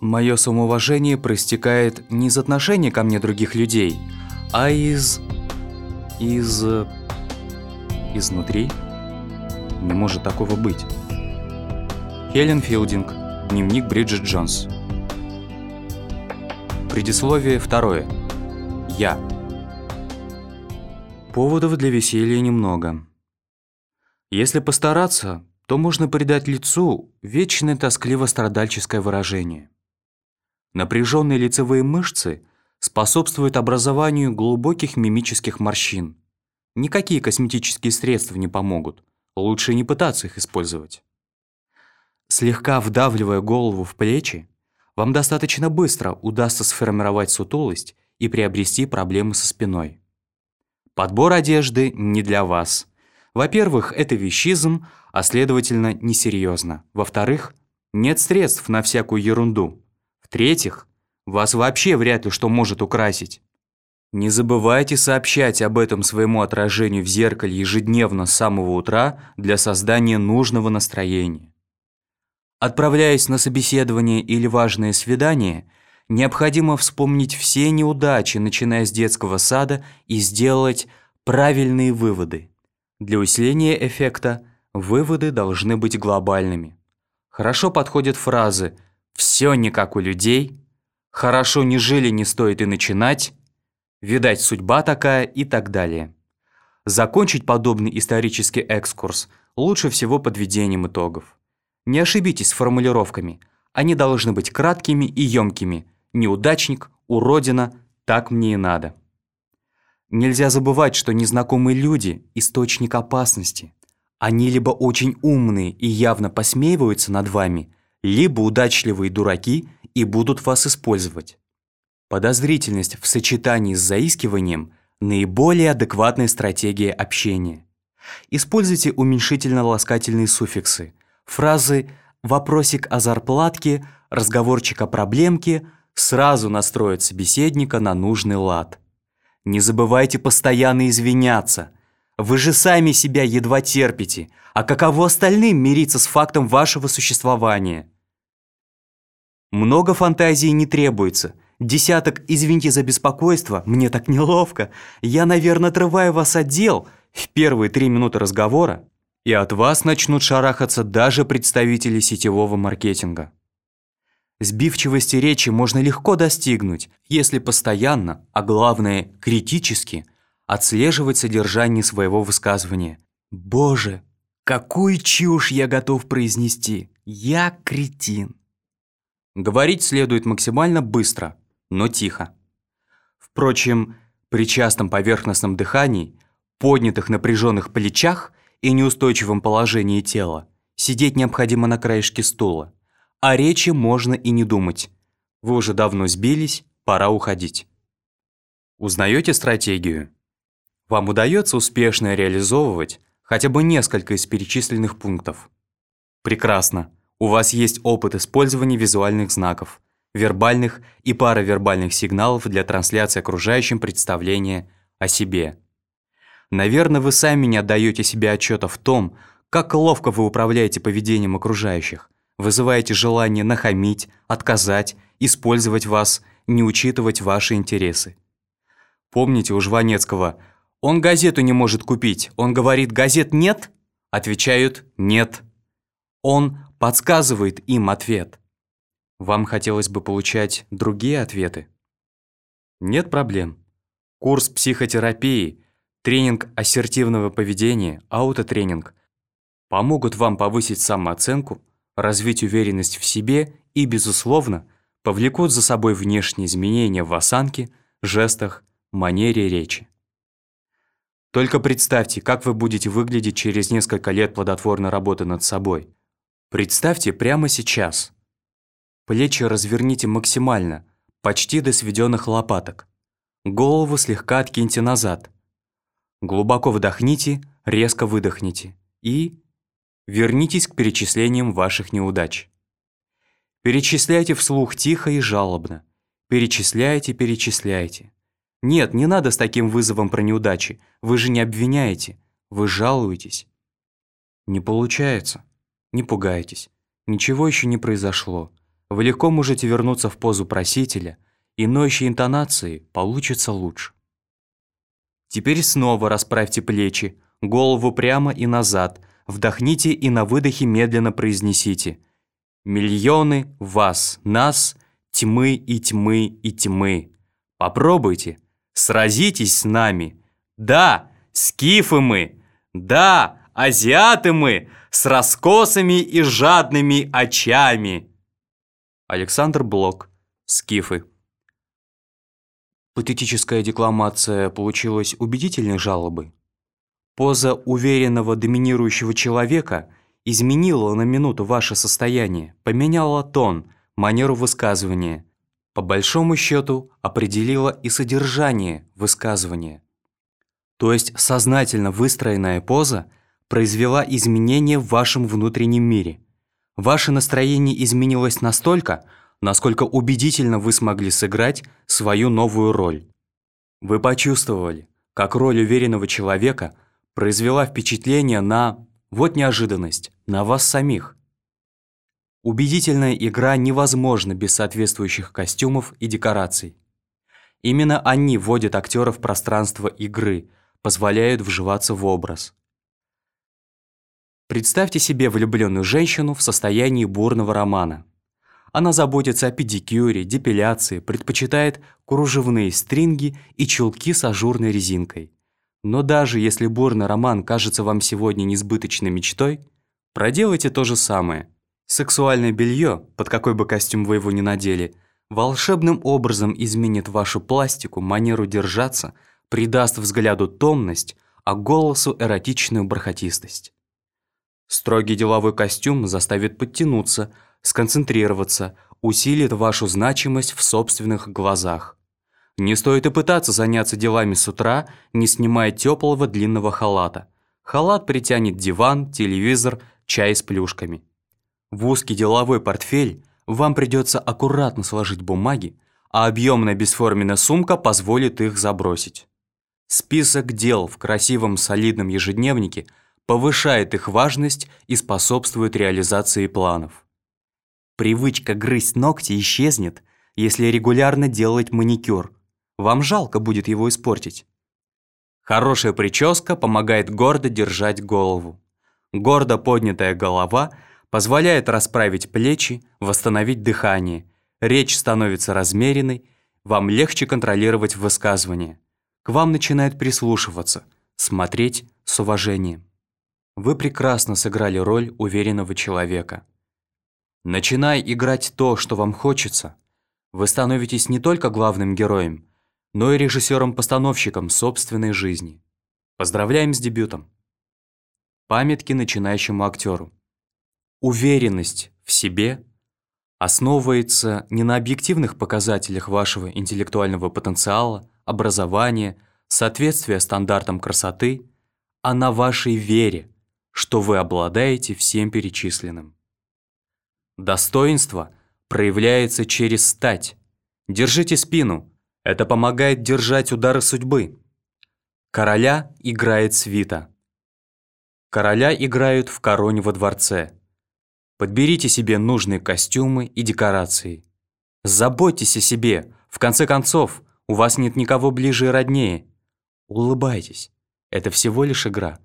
Мое самоуважение проистекает не из отношения ко мне других людей, а из... из... изнутри. Не может такого быть. Хелен Филдинг. Дневник Бриджит Джонс. Предисловие второе. Я. Поводов для веселья немного. Если постараться, то можно придать лицу вечное тоскливо-страдальческое выражение. Напряженные лицевые мышцы способствуют образованию глубоких мимических морщин. Никакие косметические средства не помогут, лучше не пытаться их использовать. Слегка вдавливая голову в плечи, вам достаточно быстро удастся сформировать сутулость и приобрести проблемы со спиной. Подбор одежды не для вас. Во-первых, это вещизм, а следовательно, несерьезно. Во-вторых, нет средств на всякую ерунду. В-третьих, вас вообще вряд ли что может украсить. Не забывайте сообщать об этом своему отражению в зеркале ежедневно с самого утра для создания нужного настроения. Отправляясь на собеседование или важное свидание, необходимо вспомнить все неудачи, начиная с детского сада, и сделать правильные выводы. Для усиления эффекта выводы должны быть глобальными. Хорошо подходят фразы – все не как у людей, хорошо не жили, не стоит и начинать, видать, судьба такая и так далее. Закончить подобный исторический экскурс лучше всего подведением итогов. Не ошибитесь с формулировками, они должны быть краткими и емкими. Неудачник, уродина, так мне и надо. Нельзя забывать, что незнакомые люди – источник опасности. Они либо очень умные и явно посмеиваются над вами – либо удачливые дураки и будут вас использовать. Подозрительность в сочетании с заискиванием – наиболее адекватная стратегия общения. Используйте уменьшительно-ласкательные суффиксы. Фразы «вопросик о зарплатке», «разговорчик о проблемке» сразу настроят собеседника на нужный лад. Не забывайте постоянно извиняться. Вы же сами себя едва терпите, а каково остальным мириться с фактом вашего существования? Много фантазии не требуется. Десяток «извините за беспокойство», «мне так неловко», «я, наверное, отрываю вас от дел» в первые три минуты разговора, и от вас начнут шарахаться даже представители сетевого маркетинга. Сбивчивости речи можно легко достигнуть, если постоянно, а главное критически, отслеживать содержание своего высказывания. «Боже, какую чушь я готов произнести! Я кретин!» Говорить следует максимально быстро, но тихо. Впрочем, при частом поверхностном дыхании, поднятых напряженных плечах и неустойчивом положении тела сидеть необходимо на краешке стула, а речи можно и не думать. Вы уже давно сбились, пора уходить. Узнаете стратегию? Вам удается успешно реализовывать хотя бы несколько из перечисленных пунктов? Прекрасно. У вас есть опыт использования визуальных знаков, вербальных и паравербальных сигналов для трансляции окружающим представления о себе. Наверное, вы сами не отдаете себе отчета в том, как ловко вы управляете поведением окружающих, вызываете желание нахамить, отказать, использовать вас, не учитывать ваши интересы. Помните у Жванецкого «Он газету не может купить, он говорит, газет нет?» Отвечают «нет». Он подсказывает им ответ. Вам хотелось бы получать другие ответы? Нет проблем. Курс психотерапии, тренинг ассертивного поведения, аутотренинг помогут вам повысить самооценку, развить уверенность в себе и, безусловно, повлекут за собой внешние изменения в осанке, жестах, манере речи. Только представьте, как вы будете выглядеть через несколько лет плодотворной работы над собой. Представьте прямо сейчас. Плечи разверните максимально, почти до сведенных лопаток. Голову слегка откиньте назад. Глубоко вдохните, резко выдохните. И вернитесь к перечислениям ваших неудач. Перечисляйте вслух тихо и жалобно. Перечисляйте, перечисляйте. Нет, не надо с таким вызовом про неудачи. Вы же не обвиняете, вы жалуетесь. Не получается. Не пугайтесь. Ничего еще не произошло. вы легко можете вернуться в позу просителя, и ноющей интонации получится лучше. Теперь снова расправьте плечи, голову прямо и назад, вдохните и на выдохе медленно произнесите «Миллионы вас, нас, тьмы и тьмы и тьмы». Попробуйте, сразитесь с нами. Да, скифы мы, да, азиаты мы, с раскосами и жадными очами. Александр Блок, скифы. Патетическая декламация получилась убедительной жалобой. Поза уверенного доминирующего человека изменила на минуту ваше состояние, поменяла тон, манеру высказывания. По большому счету определила и содержание высказывания. То есть сознательно выстроенная поза произвела изменения в вашем внутреннем мире. Ваше настроение изменилось настолько, насколько убедительно вы смогли сыграть свою новую роль. Вы почувствовали, как роль уверенного человека – произвела впечатление на, вот неожиданность, на вас самих. Убедительная игра невозможна без соответствующих костюмов и декораций. Именно они вводят актера в пространство игры, позволяют вживаться в образ. Представьте себе влюбленную женщину в состоянии бурного романа. Она заботится о педикюре, депиляции, предпочитает кружевные стринги и чулки с ажурной резинкой. Но даже если бурный роман кажется вам сегодня несбыточной мечтой, проделайте то же самое. Сексуальное белье, под какой бы костюм вы его ни надели, волшебным образом изменит вашу пластику, манеру держаться, придаст взгляду томность, а голосу эротичную бархатистость. Строгий деловой костюм заставит подтянуться, сконцентрироваться, усилит вашу значимость в собственных глазах. Не стоит и пытаться заняться делами с утра, не снимая теплого длинного халата. Халат притянет диван, телевизор, чай с плюшками. В узкий деловой портфель вам придется аккуратно сложить бумаги, а объемная бесформенная сумка позволит их забросить. Список дел в красивом солидном ежедневнике повышает их важность и способствует реализации планов. Привычка грызть ногти исчезнет, если регулярно делать маникюр – вам жалко будет его испортить. Хорошая прическа помогает гордо держать голову. Гордо поднятая голова позволяет расправить плечи, восстановить дыхание. Речь становится размеренной, вам легче контролировать высказывание. К вам начинают прислушиваться, смотреть с уважением. Вы прекрасно сыграли роль уверенного человека. Начиная играть то, что вам хочется, вы становитесь не только главным героем, но и режиссером-постановщиком собственной жизни. Поздравляем с дебютом. Памятки начинающему актеру. Уверенность в себе основывается не на объективных показателях вашего интеллектуального потенциала, образования, соответствия стандартам красоты, а на вашей вере, что вы обладаете всем перечисленным. Достоинство проявляется через стать. Держите спину, это помогает держать удары судьбы. Короля играет свита. Короля играют в короне во дворце. Подберите себе нужные костюмы и декорации. Заботьтесь о себе. В конце концов, у вас нет никого ближе и роднее. Улыбайтесь. Это всего лишь игра.